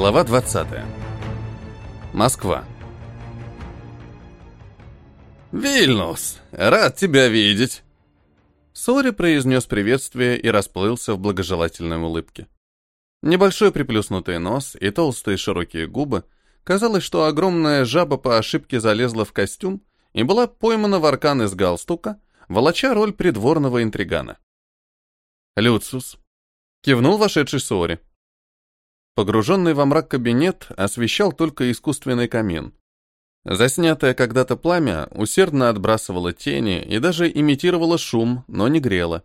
Глава 20. Москва. «Вильнус, рад тебя видеть!» Сори произнес приветствие и расплылся в благожелательной улыбке. Небольшой приплюснутый нос и толстые широкие губы. Казалось, что огромная жаба по ошибке залезла в костюм и была поймана в аркан из галстука, волоча роль придворного интригана. «Люциус», — кивнул вошедший Сори. Погруженный во мрак кабинет освещал только искусственный камин. Заснятое когда-то пламя усердно отбрасывало тени и даже имитировало шум, но не грело.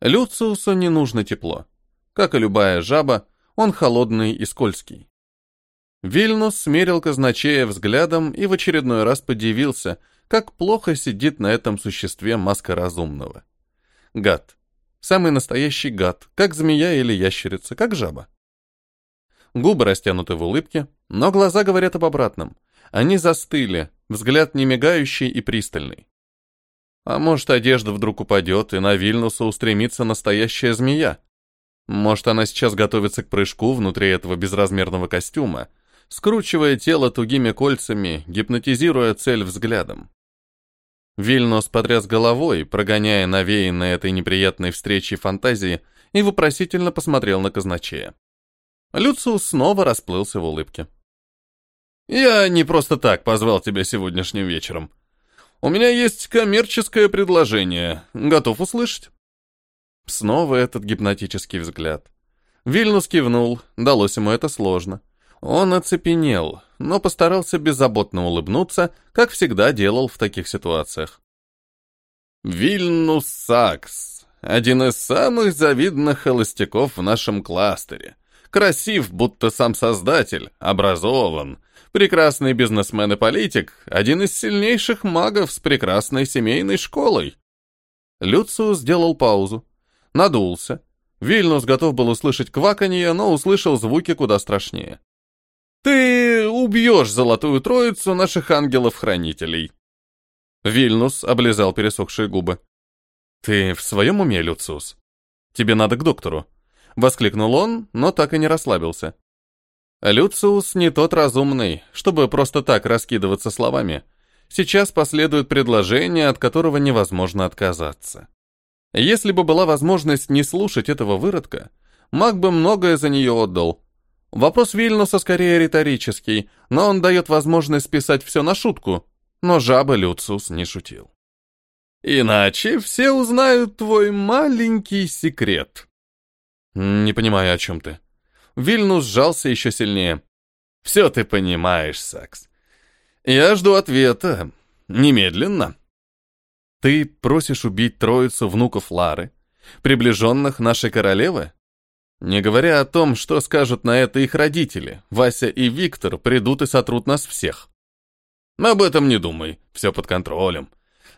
Люциусу не нужно тепло. Как и любая жаба, он холодный и скользкий. Вильнус смерил казначея взглядом и в очередной раз подивился, как плохо сидит на этом существе маска разумного. Гад. Самый настоящий гад, как змея или ящерица, как жаба. Губы растянуты в улыбке, но глаза говорят об обратном. Они застыли, взгляд не мигающий и пристальный. А может, одежда вдруг упадет, и на Вильнуса устремится настоящая змея? Может, она сейчас готовится к прыжку внутри этого безразмерного костюма, скручивая тело тугими кольцами, гипнотизируя цель взглядом. Вильнус потряс головой, прогоняя навеянные этой неприятной встречи фантазии, и вопросительно посмотрел на казначея. Люциус снова расплылся в улыбке. «Я не просто так позвал тебя сегодняшним вечером. У меня есть коммерческое предложение. Готов услышать?» Снова этот гипнотический взгляд. Вильнус кивнул, далось ему это сложно. Он оцепенел, но постарался беззаботно улыбнуться, как всегда делал в таких ситуациях. Вильнус Сакс, один из самых завидных холостяков в нашем кластере. Красив, будто сам создатель, образован, прекрасный бизнесмен и политик, один из сильнейших магов с прекрасной семейной школой. Люциус сделал паузу, надулся. Вильнус готов был услышать кваканье, но услышал звуки куда страшнее. «Ты убьешь Золотую Троицу наших ангелов-хранителей!» Вильнус облизал пересохшие губы. «Ты в своем уме, Люциус? Тебе надо к доктору. Воскликнул он, но так и не расслабился. Люциус не тот разумный, чтобы просто так раскидываться словами. Сейчас последует предложение, от которого невозможно отказаться. Если бы была возможность не слушать этого выродка, маг бы многое за нее отдал. Вопрос Вильнуса скорее риторический, но он дает возможность списать все на шутку. Но жаба Люциус не шутил. «Иначе все узнают твой маленький секрет», «Не понимаю, о чем ты». Вильнус сжался еще сильнее. «Все ты понимаешь, Сакс. Я жду ответа. Немедленно». «Ты просишь убить троицу внуков Лары, приближенных нашей королевы?» Не говоря о том, что скажут на это их родители, Вася и Виктор придут и сотрут нас всех. Об этом не думай, все под контролем.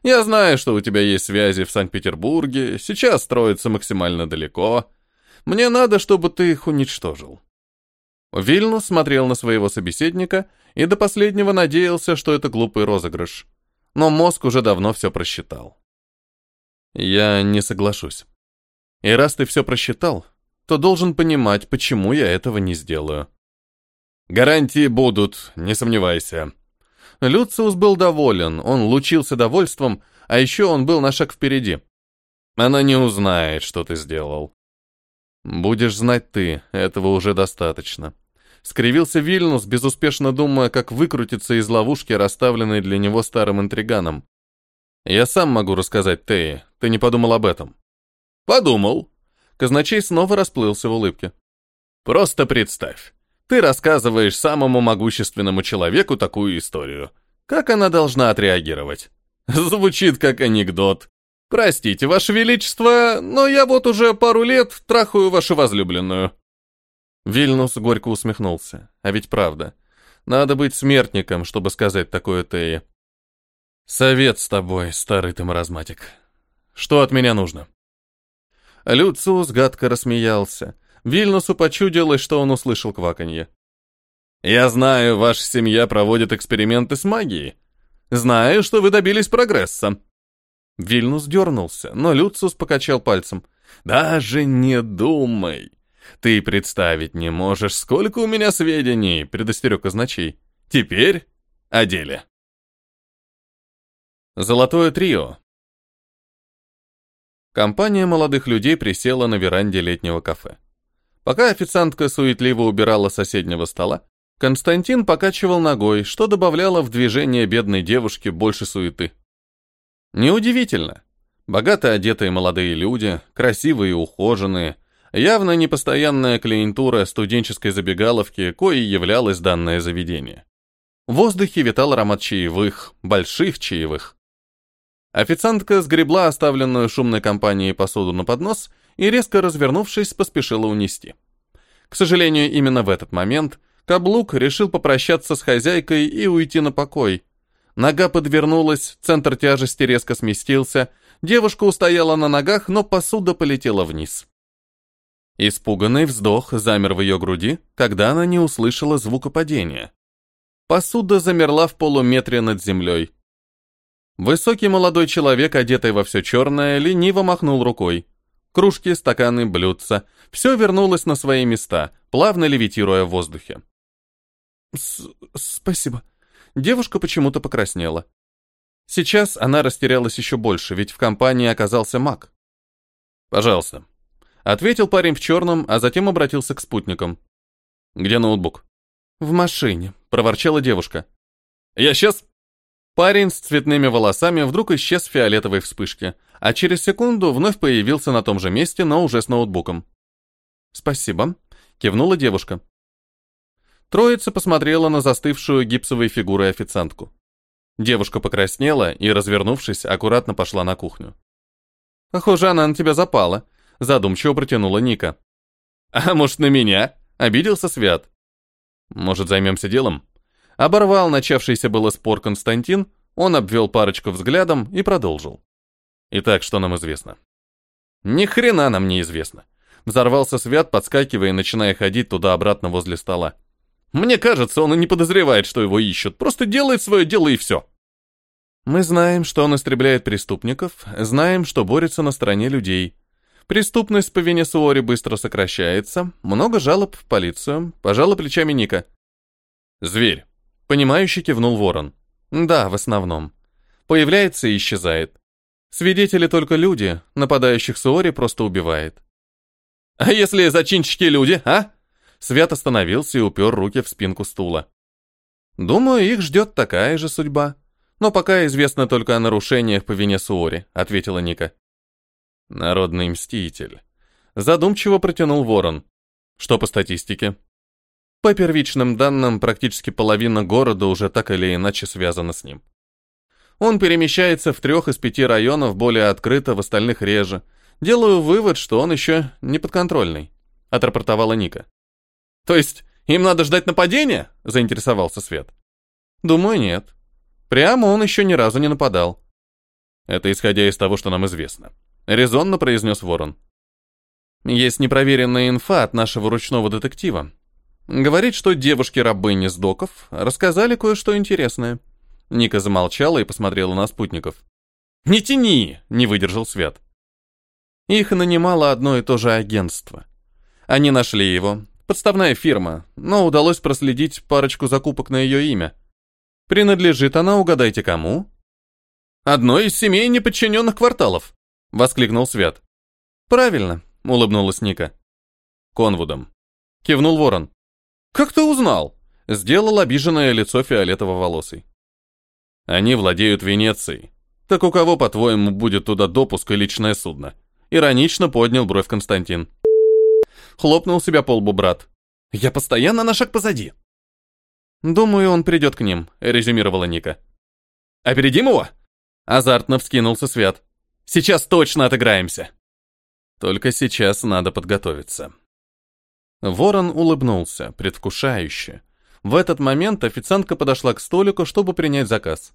Я знаю, что у тебя есть связи в Санкт-Петербурге, сейчас строится максимально далеко. Мне надо, чтобы ты их уничтожил». Вильнус смотрел на своего собеседника и до последнего надеялся, что это глупый розыгрыш. Но мозг уже давно все просчитал. «Я не соглашусь. И раз ты все просчитал, то должен понимать, почему я этого не сделаю». «Гарантии будут, не сомневайся». Люциус был доволен, он лучился довольством, а еще он был на шаг впереди. Она не узнает, что ты сделал. «Будешь знать ты, этого уже достаточно». Скривился Вильнус, безуспешно думая, как выкрутиться из ловушки, расставленной для него старым интриганом. «Я сам могу рассказать Теи, ты не подумал об этом?» «Подумал». Казначей снова расплылся в улыбке. «Просто представь, ты рассказываешь самому могущественному человеку такую историю. Как она должна отреагировать? Звучит как анекдот. «Простите, Ваше Величество, но я вот уже пару лет трахаю вашу возлюбленную». Вильнус горько усмехнулся. А ведь правда. Надо быть смертником, чтобы сказать такое Теи. «Совет с тобой, старый ты маразматик. Что от меня нужно?» Люциус гадко рассмеялся. Вильнусу почудилось, что он услышал кваканье. «Я знаю, ваша семья проводит эксперименты с магией. Знаю, что вы добились прогресса. Вильнус дернулся, но Люциус покачал пальцем. «Даже не думай. Ты представить не можешь, сколько у меня сведений, предостерег казначей. Теперь о деле. Золотое трио. Компания молодых людей присела на веранде летнего кафе. Пока официантка суетливо убирала соседнего стола, Константин покачивал ногой, что добавляло в движение бедной девушке больше суеты. Неудивительно. Богато одетые молодые люди, красивые и ухоженные, явно непостоянная клиентура студенческой забегаловки, коей являлось данное заведение. В воздухе витал аромат чаевых, больших чаевых. Официантка сгребла оставленную шумной компанией посуду на поднос и, резко развернувшись, поспешила унести. К сожалению, именно в этот момент Каблук решил попрощаться с хозяйкой и уйти на покой. Нога подвернулась, центр тяжести резко сместился, девушка устояла на ногах, но посуда полетела вниз. Испуганный вздох замер в ее груди, когда она не услышала звука падения. Посуда замерла в полуметре над землей. Высокий молодой человек, одетый во все черное, лениво махнул рукой. Кружки, стаканы, блюдца — все вернулось на свои места, плавно левитируя в воздухе. С «Спасибо». Девушка почему-то покраснела. Сейчас она растерялась еще больше, ведь в компании оказался маг. «Пожалуйста», — ответил парень в черном, а затем обратился к спутникам. «Где ноутбук?» «В машине», — проворчала девушка. «Я сейчас...» Парень с цветными волосами вдруг исчез в фиолетовой вспышке, а через секунду вновь появился на том же месте, но уже с ноутбуком. «Спасибо», — кивнула девушка. Троица посмотрела на застывшую гипсовой фигурой официантку. Девушка покраснела и, развернувшись, аккуратно пошла на кухню. «Похоже, она на тебя запала», — задумчиво протянула Ника. «А может, на меня?» — обиделся Свят. «Может, займемся делом?» Оборвал начавшийся было спор Константин, он обвел парочку взглядом и продолжил. Итак, что нам известно? Ни хрена нам не известно. Взорвался Свят, подскакивая и начиная ходить туда-обратно возле стола. Мне кажется, он и не подозревает, что его ищут, просто делает свое дело и все. Мы знаем, что он истребляет преступников, знаем, что борется на стороне людей. Преступность по вине Суори быстро сокращается, много жалоб в полицию, пожала плечами Ника. Зверь. Понимающе кивнул ворон. Да, в основном. Появляется и исчезает. Свидетели только люди, нападающих Суори просто убивает. А если зачинщики люди, а? Свят остановился и упер руки в спинку стула. Думаю, их ждет такая же судьба. Но пока известно только о нарушениях по вине Суори, ответила Ника. Народный мститель. Задумчиво протянул ворон. Что по статистике? По первичным данным, практически половина города уже так или иначе связана с ним. Он перемещается в трех из пяти районов более открыто, в остальных реже. Делаю вывод, что он еще не подконтрольный, отрапортовала Ника. То есть им надо ждать нападения? заинтересовался Свет. Думаю, нет. Прямо он еще ни разу не нападал. Это исходя из того, что нам известно, резонно произнес Ворон. Есть непроверенная инфа от нашего ручного детектива, Говорит, что девушки-рабыни с доков рассказали кое-что интересное. Ника замолчала и посмотрела на спутников. «Не тяни!» — не выдержал Свят. Их нанимало одно и то же агентство. Они нашли его, подставная фирма, но удалось проследить парочку закупок на ее имя. Принадлежит она, угадайте кому? «Одной из семей неподчиненных кварталов», — воскликнул Свят. «Правильно», — улыбнулась Ника. «Конвудом», — кивнул Ворон. «Как ты узнал?» — сделал обиженное лицо фиолетово-волосый. «Они владеют Венецией. Так у кого, по-твоему, будет туда допуск и личное судно?» Иронично поднял бровь Константин. Хлопнул себя по лбу брат. «Я постоянно на шаг позади». «Думаю, он придет к ним», — резюмировала Ника. «Опередим его?» Азартно вскинулся Свят. «Сейчас точно отыграемся». Только сейчас надо подготовиться. Ворон улыбнулся, предвкушающе. В этот момент официантка подошла к столику, чтобы принять заказ.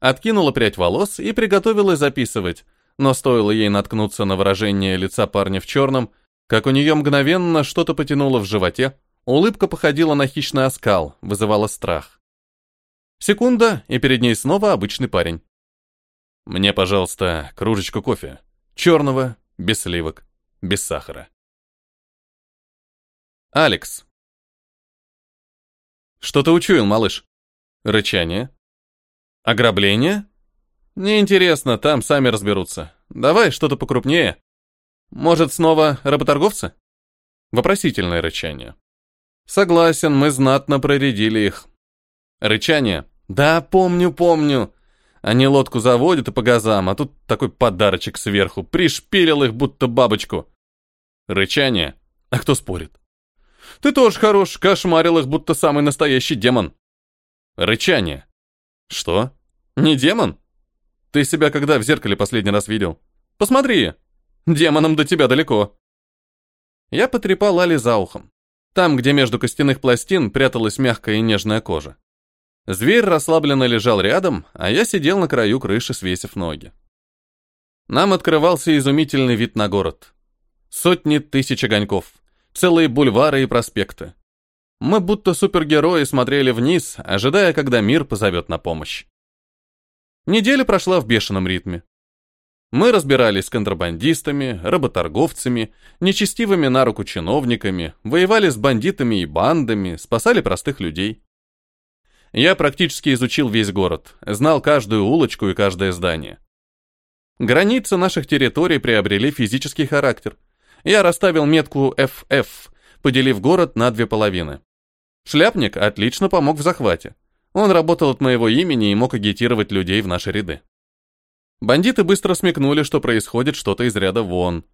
Откинула прядь волос и приготовилась записывать, но стоило ей наткнуться на выражение лица парня в черном, как у нее мгновенно что-то потянуло в животе, улыбка походила на хищный оскал, вызывала страх. Секунда, и перед ней снова обычный парень. «Мне, пожалуйста, кружечку кофе. Черного, без сливок, без сахара». Алекс. Что ты учуял, малыш? Рычание. Ограбление? Неинтересно, там сами разберутся. Давай что-то покрупнее. Может, снова работорговцы? Вопросительное рычание. Согласен, мы знатно проредили их. Рычание. Да, помню, помню. Они лодку заводят и по газам, а тут такой подарочек сверху. Пришпилил их, будто бабочку. Рычание. А кто спорит? Ты тоже хорош, кошмарил их, будто самый настоящий демон. Рычание. Что? Не демон? Ты себя когда в зеркале последний раз видел? Посмотри. Демоном до тебя далеко. Я потрепал Али за ухом. Там, где между костяных пластин пряталась мягкая и нежная кожа. Зверь расслабленно лежал рядом, а я сидел на краю крыши, свесив ноги. Нам открывался изумительный вид на город. Сотни тысяч огоньков, целые бульвары и проспекты. Мы будто супергерои смотрели вниз, ожидая, когда мир позовет на помощь. Неделя прошла в бешеном ритме. Мы разбирались с контрабандистами, работорговцами, нечестивыми на руку чиновниками, воевали с бандитами и бандами, спасали простых людей. Я практически изучил весь город, знал каждую улочку и каждое здание. Границы наших территорий приобрели физический характер. Я расставил метку FF, поделив город на две половины. Шляпник отлично помог в захвате. Он работал от моего имени и мог агитировать людей в наши ряды. Бандиты быстро смекнули, что происходит что-то из ряда вон.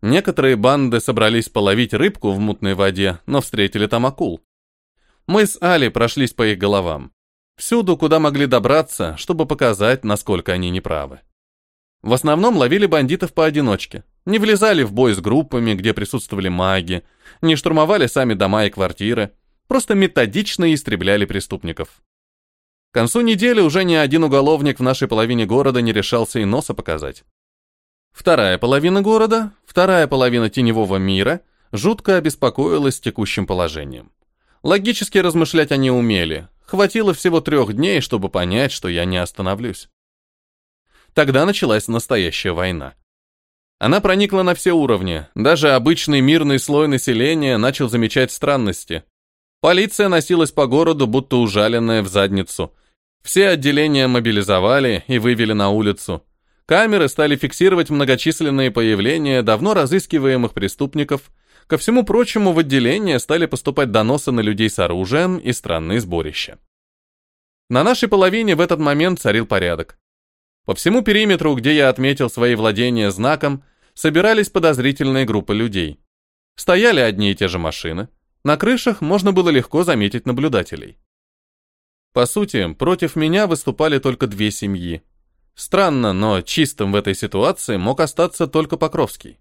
Некоторые банды собрались половить рыбку в мутной воде, но встретили там акул. Мы с Али прошлись по их головам. Всюду, куда могли добраться, чтобы показать, насколько они неправы. В основном ловили бандитов поодиночке, не влезали в бой с группами, где присутствовали маги, не штурмовали сами дома и квартиры, просто методично истребляли преступников. К концу недели уже ни один уголовник в нашей половине города не решался и носа показать. Вторая половина города, вторая половина теневого мира жутко обеспокоилась текущим положением. Логически размышлять они умели. Хватило всего трех дней, чтобы понять, что я не остановлюсь. Тогда началась настоящая война. Она проникла на все уровни. Даже обычный мирный слой населения начал замечать странности. Полиция носилась по городу, будто ужаленная в задницу, все отделения мобилизовали и вывели на улицу. Камеры стали фиксировать многочисленные появления давно разыскиваемых преступников. Ко всему прочему, в отделение стали поступать доносы на людей с оружием и странные сборища. На нашей половине в этот момент царил порядок. По всему периметру, где я отметил свои владения знаком, собирались подозрительные группы людей. Стояли одни и те же машины. На крышах можно было легко заметить наблюдателей. По сути, против меня выступали только две семьи. Странно, но чистым в этой ситуации мог остаться только Покровский.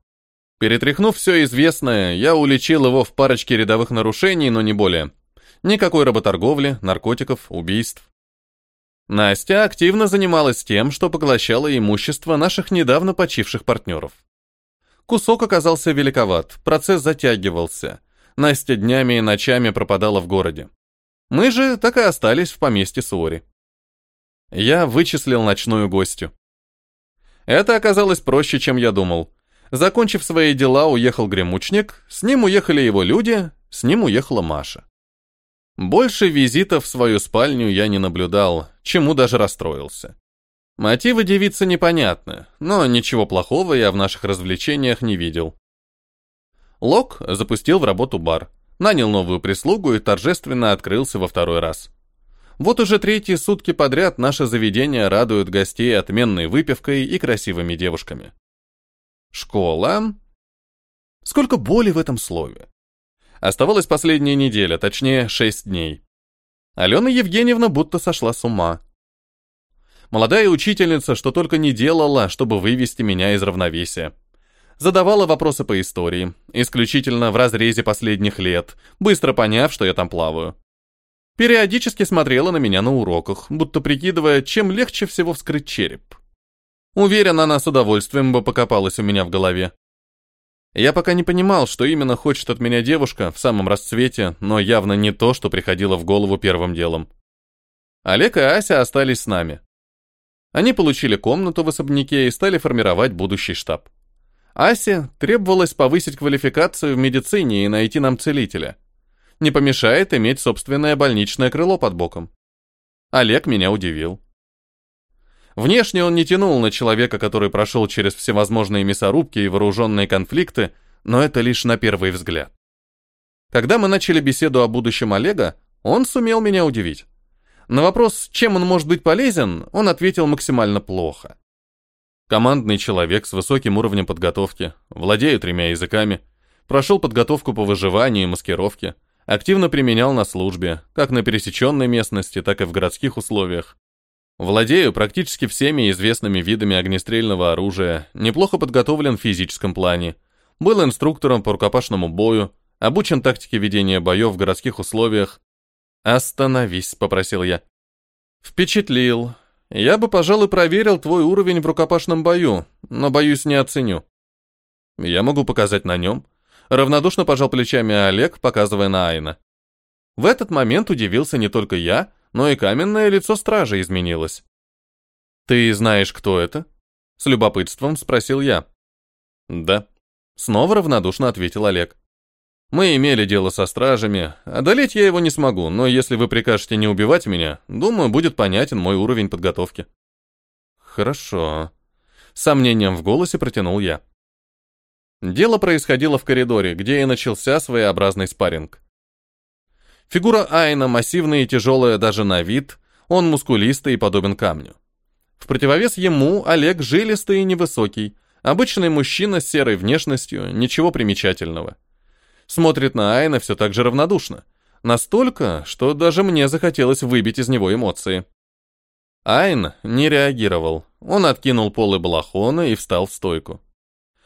Перетряхнув все известное, я уличил его в парочке рядовых нарушений, но не более. Никакой работорговли, наркотиков, убийств. Настя активно занималась тем, что поглощала имущество наших недавно почивших партнеров. Кусок оказался великоват, процесс затягивался. Настя днями и ночами пропадала в городе. Мы же так и остались в поместье Суори. Я вычислил ночную гостью. Это оказалось проще, чем я думал. Закончив свои дела, уехал гремучник, с ним уехали его люди, с ним уехала Маша. Больше визитов в свою спальню я не наблюдал, чему даже расстроился. Мотивы девицы непонятны, но ничего плохого я в наших развлечениях не видел. Лок запустил в работу бар нанял новую прислугу и торжественно открылся во второй раз. Вот уже третьи сутки подряд наше заведение радует гостей отменной выпивкой и красивыми девушками. Школа? Сколько боли в этом слове. Оставалась последняя неделя, точнее, шесть дней. Алена Евгеньевна будто сошла с ума. Молодая учительница, что только не делала, чтобы вывести меня из равновесия задавала вопросы по истории, исключительно в разрезе последних лет, быстро поняв, что я там плаваю. Периодически смотрела на меня на уроках, будто прикидывая, чем легче всего вскрыть череп. Уверен, она с удовольствием бы покопалась у меня в голове. Я пока не понимал, что именно хочет от меня девушка в самом расцвете, но явно не то, что приходило в голову первым делом. Олег и Ася остались с нами. Они получили комнату в особняке и стали формировать будущий штаб. Асе требовалось повысить квалификацию в медицине и найти нам целителя. Не помешает иметь собственное больничное крыло под боком. Олег меня удивил. Внешне он не тянул на человека, который прошел через всевозможные мясорубки и вооруженные конфликты, но это лишь на первый взгляд. Когда мы начали беседу о будущем Олега, он сумел меня удивить. На вопрос, чем он может быть полезен, он ответил максимально плохо. Командный человек с высоким уровнем подготовки, владеет тремя языками, прошел подготовку по выживанию и маскировке, активно применял на службе, как на пересеченной местности, так и в городских условиях. Владею практически всеми известными видами огнестрельного оружия, неплохо подготовлен в физическом плане, был инструктором по рукопашному бою, обучен тактике ведения боев в городских условиях. «Остановись», — попросил я. «Впечатлил. Я бы, пожалуй, проверил твой уровень в рукопашном бою, но, боюсь, не оценю». «Я могу показать на нем». Равнодушно пожал плечами Олег, показывая на Айна. В этот момент удивился не только я, но и каменное лицо стража изменилось. «Ты знаешь, кто это?» С любопытством спросил я. «Да», Снова равнодушно ответил Олег. Мы имели дело со стражами. Одолеть я его не смогу, но если вы прикажете не убивать меня, думаю, будет понятен мой уровень подготовки. Хорошо. С сомнением в голосе протянул я. Дело происходило в коридоре, где и начался своеобразный спарринг. Фигура Айна массивная и тяжелая даже на вид, он мускулистый и подобен камню. В противовес ему Олег жилистый и невысокий, Обычный мужчина с серой внешностью, ничего примечательного. Смотрит на Айна все так же равнодушно. Настолько, что даже мне захотелось выбить из него эмоции. Айн не реагировал. Он откинул полы балахона и встал в стойку.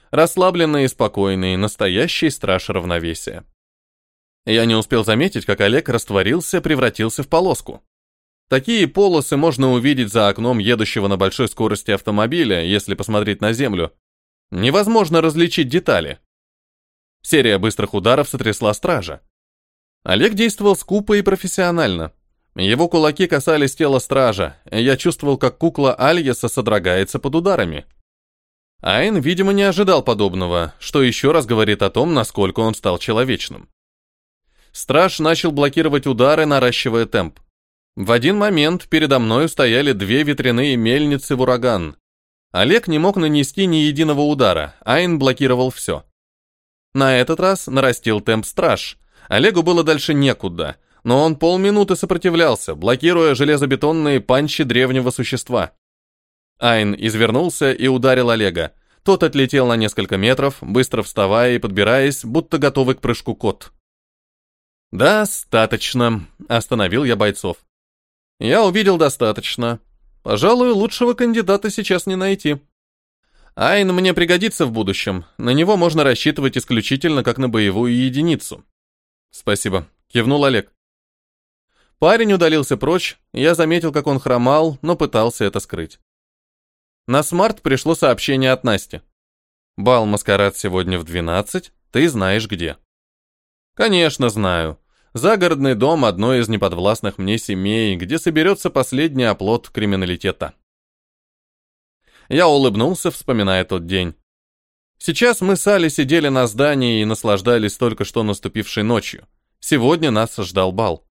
Расслабленный и спокойный, настоящий страж равновесия. Я не успел заметить, как Олег растворился, превратился в полоску. Такие полосы можно увидеть за окном едущего на большой скорости автомобиля, если посмотреть на землю. Невозможно различить детали. Серия быстрых ударов сотрясла стража. Олег действовал скупо и профессионально. Его кулаки касались тела стража, я чувствовал, как кукла Альеса содрогается под ударами. Айн, видимо, не ожидал подобного, что еще раз говорит о том, насколько он стал человечным. Страж начал блокировать удары, наращивая темп. В один момент передо мной стояли две ветряные мельницы в ураган. Олег не мог нанести ни единого удара, Айн блокировал все. На этот раз нарастил темп страж. Олегу было дальше некуда, но он полминуты сопротивлялся, блокируя железобетонные панчи древнего существа. Айн извернулся и ударил Олега. Тот отлетел на несколько метров, быстро вставая и подбираясь, будто готовый к прыжку кот. «Достаточно», — остановил я бойцов. «Я увидел достаточно. Пожалуй, лучшего кандидата сейчас не найти. Айн мне пригодится в будущем. На него можно рассчитывать исключительно как на боевую единицу. Спасибо, кивнул Олег. Парень удалился прочь, я заметил, как он хромал, но пытался это скрыть. На смарт пришло сообщение от Насти. Бал маскарад сегодня в 12, ты знаешь где. Конечно, знаю. Загородный дом одной из неподвластных мне семей, где соберется последний оплот криминалитета. Я улыбнулся, вспоминая тот день. Сейчас мы с Али сидели на здании и наслаждались только что наступившей ночью. Сегодня нас ждал бал.